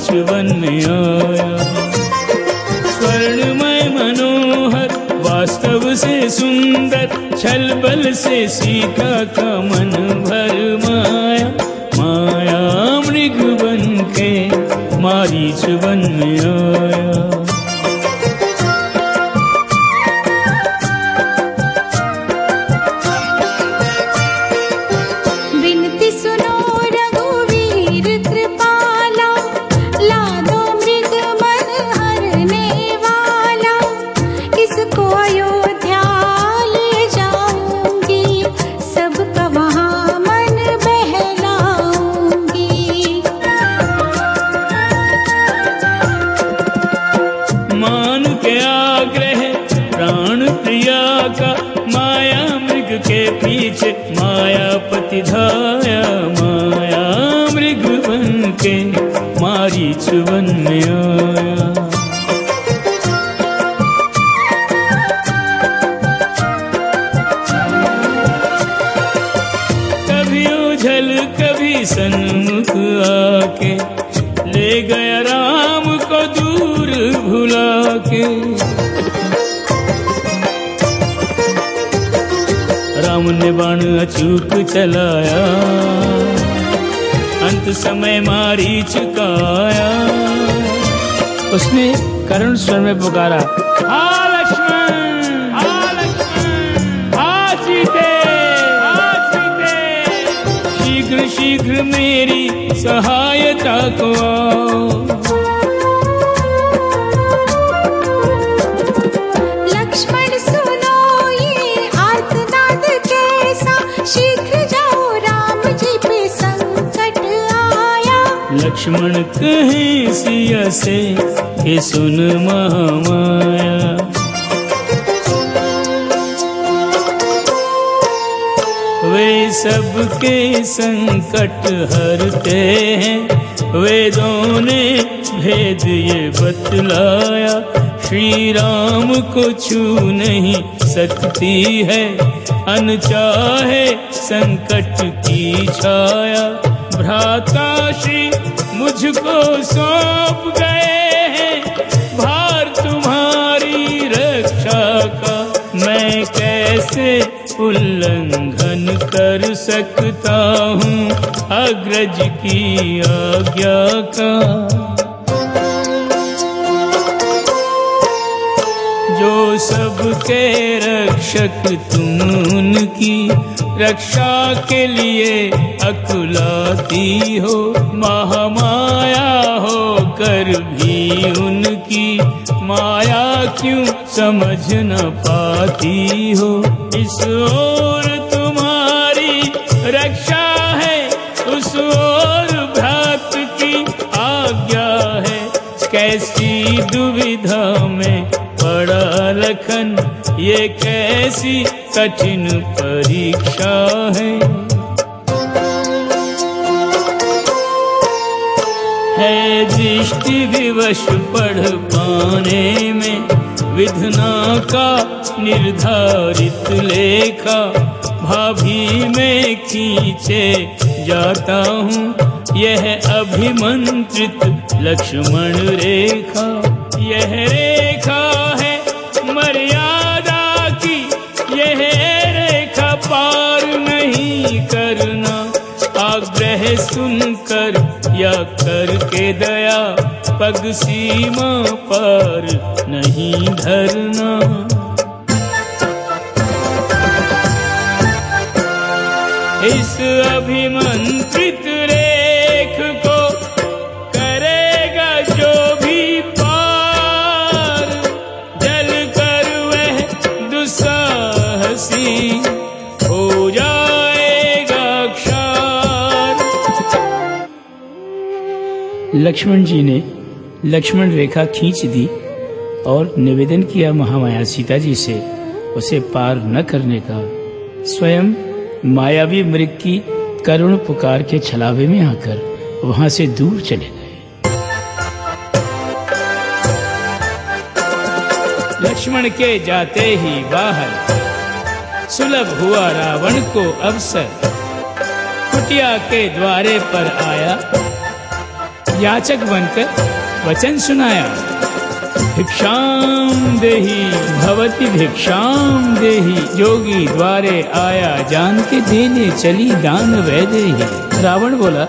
One में आया। स्वर्णमय मनोहर, वास्तव से सुंदर, छल बल से सीता का मन भर माया। माया मृग बन के मारीच वन में आया। प्रिया का माया मृग के पीछे मायापति धाया, माया मृग बन के मारीच वन में आया। सन्मुख आके ले गया राम को दूर भुला के। राम ने बाण अचूक चलाया। अंत समय मारी चुकाया। उसने करुण स्वर में पुकारा शीघ्र शीघ्र मेरी सहायता को आओ। लक्ष्मण कहे सिया से कि सुन महामाया। वे सबके संकट हरते हैं वेदों ने भेद ये बतलाया। श्री राम को छू नहीं सकती है, अनचाहे संकट की छाया। भ्राता श्री मुझको सौंप गए हैं। भार तुम्हारी रक्षा का मैं कैसे उल्लंघन कर सकता हूँ? अग्रज की आज्ञा का। जो सबके रक्षक तुम उनकी रक्षा के लिए अकुलाती हो, महामाया हो, कर भी उनकी माया क्यों समझ न पाती हो? इस ओर तुम्हारी रक्षा है, उस ओर भ्रात की आज्ञा है। कैसी दुविधा में पड़ा लखन, ये कैसी कठिन परीक्षा है? है दृष्टि विवश पढ़ पाने में, विधना का निर्धारित लेखा, भाभी में खींचे जाता हूँ, यह अभिमंत्रित लक्ष्मण रेखा, यह रेखा सुनकर या करके दया पग सीमा पर नहीं धरना। इस अभिमंत्रित रेख लक्ष्मण जी ने लक्ष्मण रेखा खींच दी और निवेदन किया महामाया सीता जी से, उसे पार न करने का। स्वयं मायावी मृग की करुण पुकार के छलावे में आकर वहाँ से दूर चले गए। लक्ष्मण के जाते ही बाहर, सुलभ हुआ रावण को अवसर। कुटिया के द्वारे पर आया याचक बनकर वचन सुनाया। भिक्षाम देही, भवती भिक्षाम देही जोगी द्वारे आया जान के देने चली दान वह देही रावण बोला,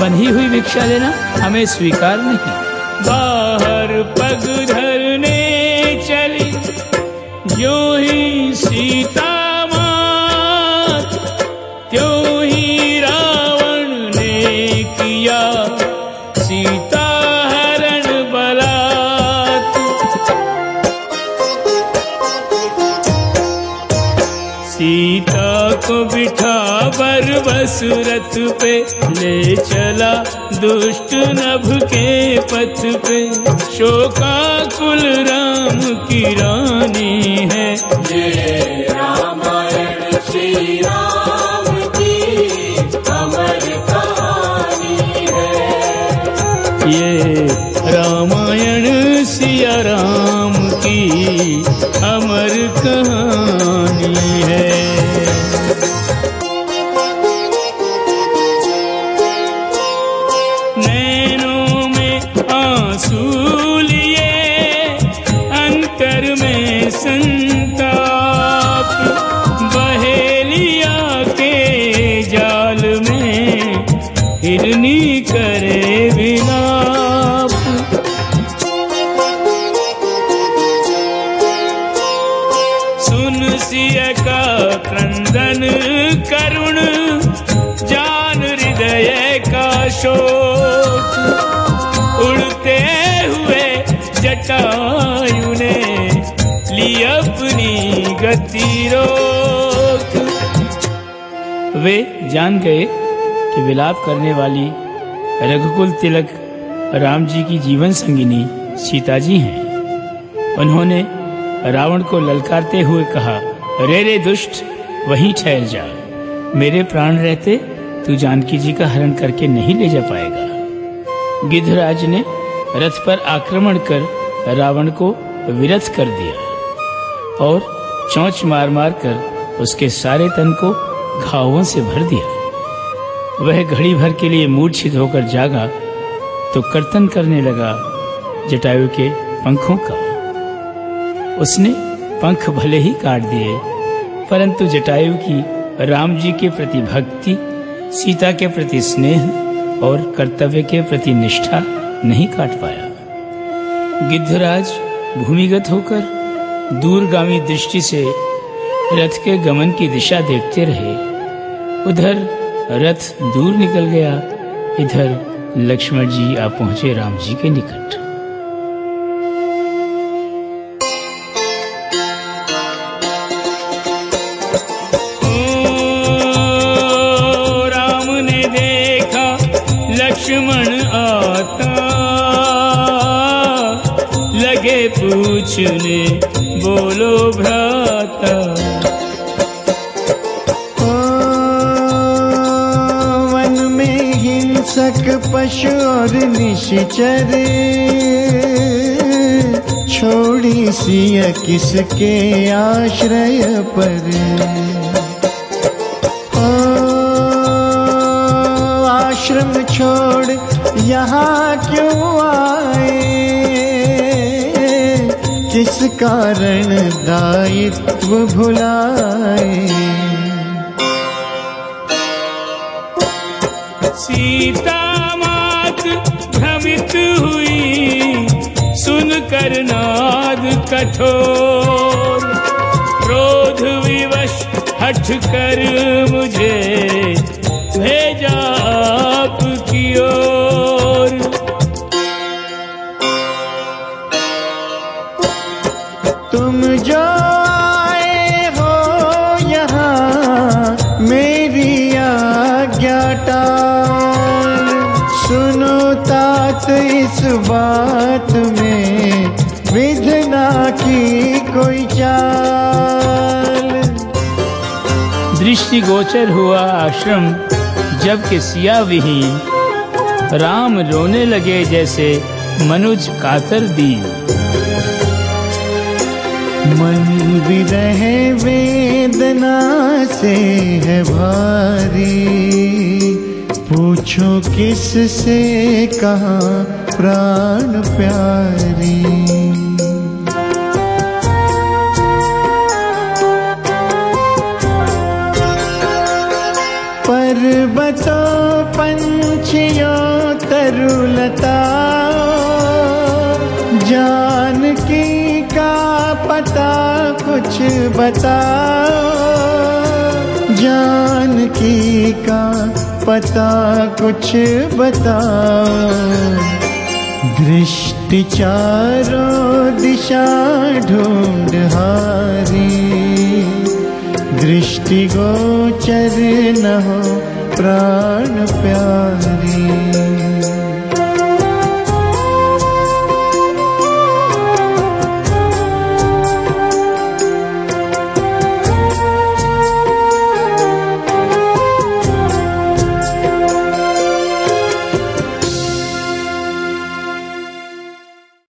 बंधी हुई भिक्षा लेना, हमें स्वीकार नहीं। बाहर पग धरने चली जो ही सीता मात त्यों रथ पे ले चला दुष्ट नभ के पथ पे शोका कुल राम की रानी करे विलाप सुन सिय का क्रंदन करुण, जान हृदय का शोक। उड़ते हुए जटायु ने ली अपनी गति रोक। वे जान गए कि विलाप करने वाली रघुकुल तिलक राम जी की जीवन संगिनी सीता जी हैं। उन्होंने रावण को ललकारते हुए कहा, रे रे दुष्ट, वहीं ठहर जा। मेरे प्राण रहते, तू जानकी जी का हरण करके नहीं ले जा पाएगा। गिद्धराज ने रथ पर आक्रमण कर रावण को विरथ कर दिया और चौंच मार मार कर उसके सारे तन को घावों से भर दिया। वह घड़ी भर के लिए मूर्छित होकर जागा तो कर्तन करने लगा जटायु के पंखों का। उसने पंख भले ही काट दिए, परंतु जटायु की राम जी के प्रति भक्ति, सीता के प्रति स्नेह और कर्तव्य के प्रति निष्ठा नहीं काट पाया। गिद्धराज भूमिगत होकर दूरगामी दृष्टि से रथ के गमन की दिशा देखते रहे। उधर रथ दूर निकल गया। इधर लक्ष्मण जी आ पहुँचे राम जी के निकट। राम ने देखा, लक्ष्मण आता। लगे पूछने, बोलो भ्राता। हिंसक पशु और निश्चर। छोड़ी सिय किसके आश्रय पर। आश्रम छोड़ यहाँ क्यों आए? किस कारण दायित्व भुलाए? सीता मात भ्रमित हुई। सुनकर नाद कठोर। क्रोध विवश हट कर मुझे भेजा आपकी ओर। तुम जो बात में विधना की कोई चाल। दृष्टि गोचर हुआ आश्रम जब कि सिया विहीन राम रोने लगे जैसे मनुज कातर दीन। मन विरह वेदना से है भारी। पूछो किस से कहा प्राण प्यारी। पर्वतों पंछियों तरुलता, जानकी का पता कुछ बताओ जानकी का पता कुछ बताओ दृष्टि चारों दिशा ढूंढ हारी। दृष्टि गोचर न हो प्राण प्यारी।